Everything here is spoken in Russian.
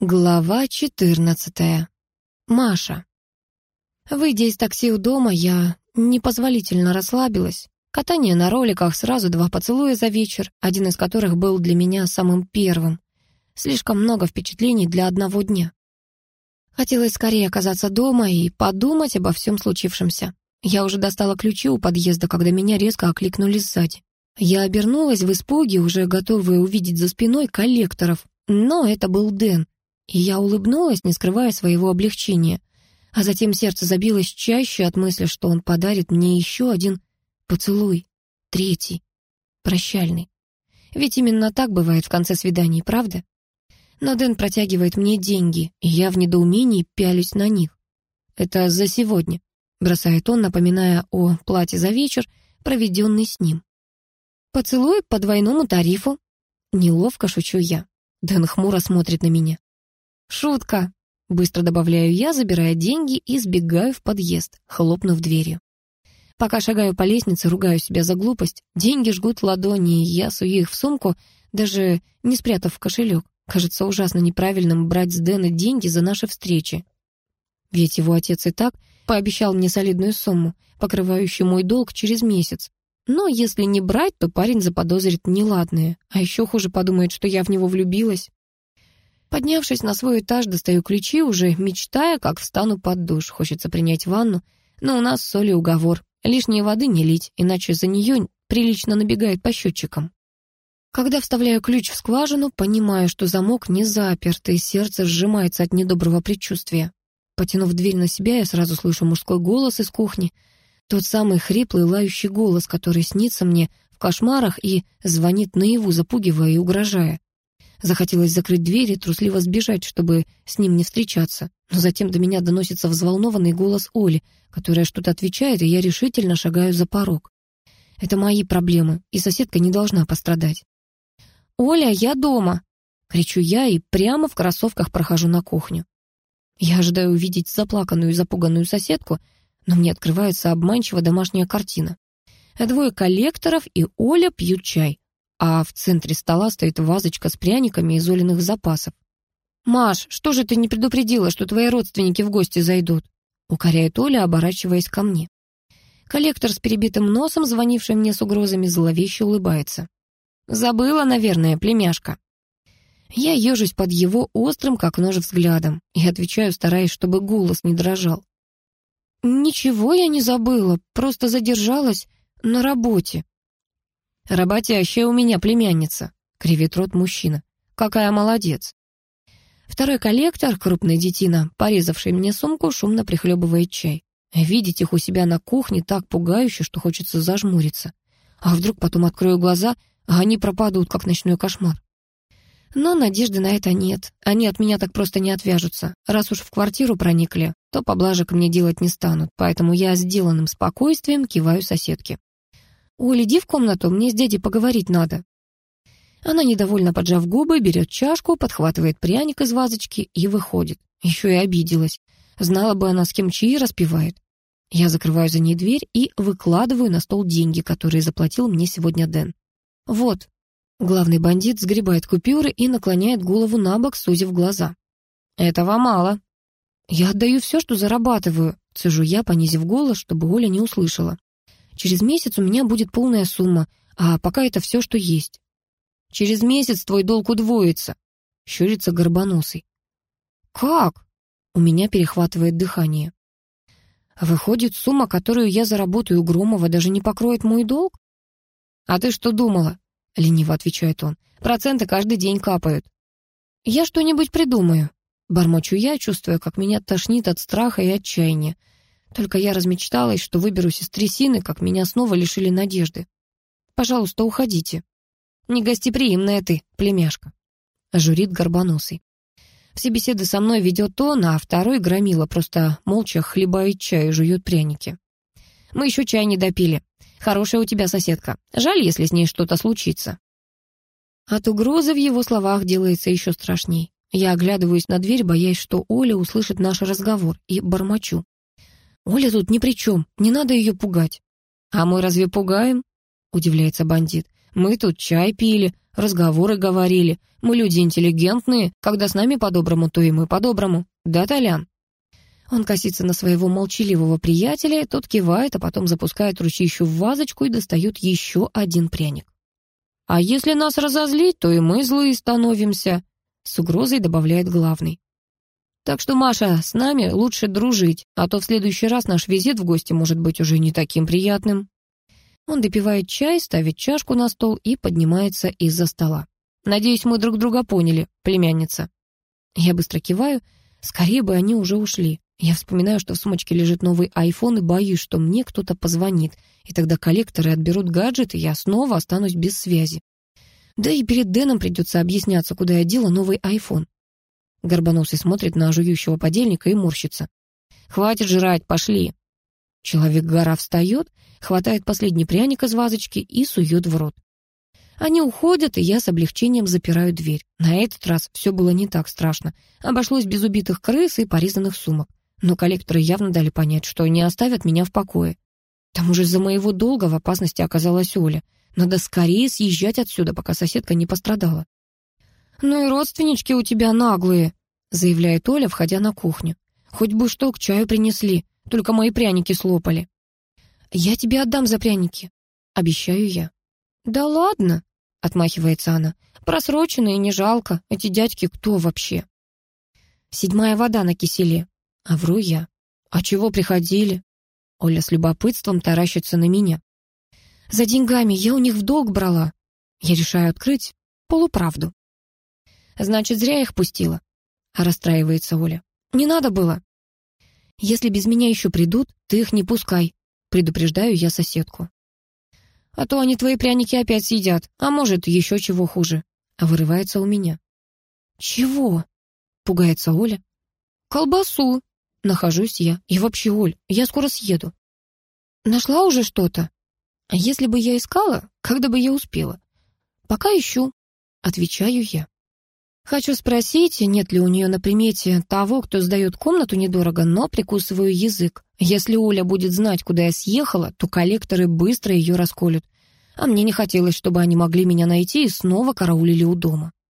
Глава 14. Маша. Выйдя из такси у дома, я непозволительно расслабилась. Катание на роликах, сразу два поцелуя за вечер, один из которых был для меня самым первым. Слишком много впечатлений для одного дня. Хотелось скорее оказаться дома и подумать обо всем случившемся. Я уже достала ключи у подъезда, когда меня резко окликнули сзади. Я обернулась в испуге, уже готовая увидеть за спиной коллекторов, но это был Дэн. И я улыбнулась, не скрывая своего облегчения. А затем сердце забилось чаще от мысли, что он подарит мне еще один поцелуй. Третий. Прощальный. Ведь именно так бывает в конце свиданий, правда? Но Дэн протягивает мне деньги, и я в недоумении пялюсь на них. Это за сегодня, бросает он, напоминая о плате за вечер, проведенный с ним. Поцелуй по двойному тарифу. Неловко шучу я. Дэн хмуро смотрит на меня. «Шутка!» — быстро добавляю я, забирая деньги и сбегаю в подъезд, хлопнув дверью. Пока шагаю по лестнице, ругаю себя за глупость. Деньги жгут ладони, и я сую их в сумку, даже не спрятав в кошелек. Кажется ужасно неправильным брать с Дэна деньги за наши встречи. Ведь его отец и так пообещал мне солидную сумму, покрывающую мой долг через месяц. Но если не брать, то парень заподозрит неладное, а еще хуже подумает, что я в него влюбилась. Поднявшись на свой этаж, достаю ключи, уже мечтая, как встану под душ. Хочется принять ванну, но у нас с Олей уговор. Лишней воды не лить, иначе за нее прилично набегает по счетчикам. Когда вставляю ключ в скважину, понимаю, что замок не заперт, и сердце сжимается от недоброго предчувствия. Потянув дверь на себя, я сразу слышу мужской голос из кухни. Тот самый хриплый, лающий голос, который снится мне в кошмарах и звонит наяву, запугивая и угрожая. Захотелось закрыть дверь и трусливо сбежать, чтобы с ним не встречаться. Но затем до меня доносится взволнованный голос Оли, которая что-то отвечает, и я решительно шагаю за порог. Это мои проблемы, и соседка не должна пострадать. «Оля, я дома!» — кричу я и прямо в кроссовках прохожу на кухню. Я ожидаю увидеть заплаканную и запуганную соседку, но мне открывается обманчиво домашняя картина. Двое коллекторов и Оля пьют чай, а в центре стола стоит вазочка с пряниками из Олиных запасов. «Маш, что же ты не предупредила, что твои родственники в гости зайдут?» укоряет Оля, оборачиваясь ко мне. Коллектор с перебитым носом, звонивший мне с угрозами, зловеще улыбается. «Забыла, наверное, племяшка». Я ежусь под его острым, как нож, взглядом и отвечаю, стараясь, чтобы голос не дрожал. «Ничего я не забыла, просто задержалась на работе». «Работящая у меня племянница», — кривит рот мужчина. «Какая молодец». Второй коллектор, крупный детина, порезавший мне сумку, шумно прихлебывает чай. Видеть их у себя на кухне так пугающе, что хочется зажмуриться. А вдруг потом открою глаза, а они пропадут, как ночной кошмар. Но надежды на это нет. Они от меня так просто не отвяжутся. Раз уж в квартиру проникли, то поблажек мне делать не станут, поэтому я сделанным спокойствием киваю соседке. «Оля, иди в комнату, мне с дядей поговорить надо». Она, недовольно поджав губы, берет чашку, подхватывает пряник из вазочки и выходит. Еще и обиделась. Знала бы она, с кем чаи распивает. Я закрываю за ней дверь и выкладываю на стол деньги, которые заплатил мне сегодня Дэн. «Вот». Главный бандит сгребает купюры и наклоняет голову на бок, сузив глаза. «Этого мало». «Я отдаю все, что зарабатываю», — цежу я, понизив голос, чтобы Оля не услышала. Через месяц у меня будет полная сумма, а пока это все, что есть. Через месяц твой долг удвоится, щурится горбоносый. Как? У меня перехватывает дыхание. Выходит, сумма, которую я заработаю у Громова, даже не покроет мой долг? А ты что думала? Лениво отвечает он. Проценты каждый день капают. Я что-нибудь придумаю. Бормочу я, чувствуя, как меня тошнит от страха и отчаяния. Только я размечталась, что выберусь из трясины, как меня снова лишили надежды. Пожалуйста, уходите. Негостеприимная ты, племяшка. Журит горбоносый. Все беседы со мной ведет он, а второй громила, просто молча хлебает чай и жует пряники. Мы еще чай не допили. Хорошая у тебя соседка. Жаль, если с ней что-то случится. От угрозы в его словах делается еще страшней. Я оглядываюсь на дверь, боясь, что Оля услышит наш разговор, и бормочу. «Оля тут ни при чем, не надо ее пугать». «А мы разве пугаем?» — удивляется бандит. Мы тут чай пили, разговоры говорили. Мы люди интеллигентные. Когда с нами по-доброму, то и мы по-доброму. Да, Толян?» Он косится на своего молчаливого приятеля, тот кивает, а потом запускает ручищу в вазочку и достает еще один пряник. «А если нас разозлить, то и мы злые становимся», — с угрозой добавляет главный. «Так что, Маша, с нами лучше дружить, а то в следующий раз наш визит в гости может быть уже не таким приятным». Он допивает чай, ставит чашку на стол и поднимается из-за стола. «Надеюсь, мы друг друга поняли, племянница». Я быстро киваю. Скорее бы они уже ушли. Я вспоминаю, что в сумочке лежит новый iPhone и боюсь, что мне кто-то позвонит, и тогда коллекторы отберут гаджет, и я снова останусь без связи. Да и перед Дэном придется объясняться, куда я дела новый iPhone. Горбоносый смотрит на жующего подельника и морщится. «Хватит жрать, пошли!» Человек-гора встает, хватает последний пряник из вазочки и сует в рот. Они уходят, и я с облегчением запираю дверь. На этот раз все было не так страшно. Обошлось без убитых крыс и порезанных сумок. Но коллекторы явно дали понять, что не оставят меня в покое. К тому же из-за моего долга в опасности оказалась Оля. Надо скорее съезжать отсюда, пока соседка не пострадала. «Ну и родственнички у тебя наглые», — заявляет Оля, входя на кухню. «Хоть бы что к чаю принесли, только мои пряники слопали». «Я тебе отдам за пряники», — обещаю я. «Да ладно», — отмахивается она. «Просроченные не жалко. Эти дядьки кто вообще?» «Седьмая вода на киселе», а вру я. «А чего приходили?» Оля с любопытством таращится на меня. «За деньгами я у них в долг брала». Я решаю открыть полуправду. «Значит, зря их пустила», — расстраивается Оля. «Не надо было». «Если без меня еще придут, ты их не пускай», — предупреждаю я соседку. «А то они твои пряники опять съедят, а может, еще чего хуже». А вырывается у меня. «Чего?» — пугается Оля. «Колбасу», Нахожусь я. И вообще, Оль, я скоро съеду. Нашла уже что-то? А если бы я искала, когда бы я успела? Пока ищу, отвечаю я. Хочу спросить, нет ли у нее на примете того, кто сдает комнату недорого, но прикусываю язык. Если Оля будет знать, куда я съехала, то коллекторы быстро ее расколют. А мне не хотелось, чтобы они могли меня найти и снова караулили у дома.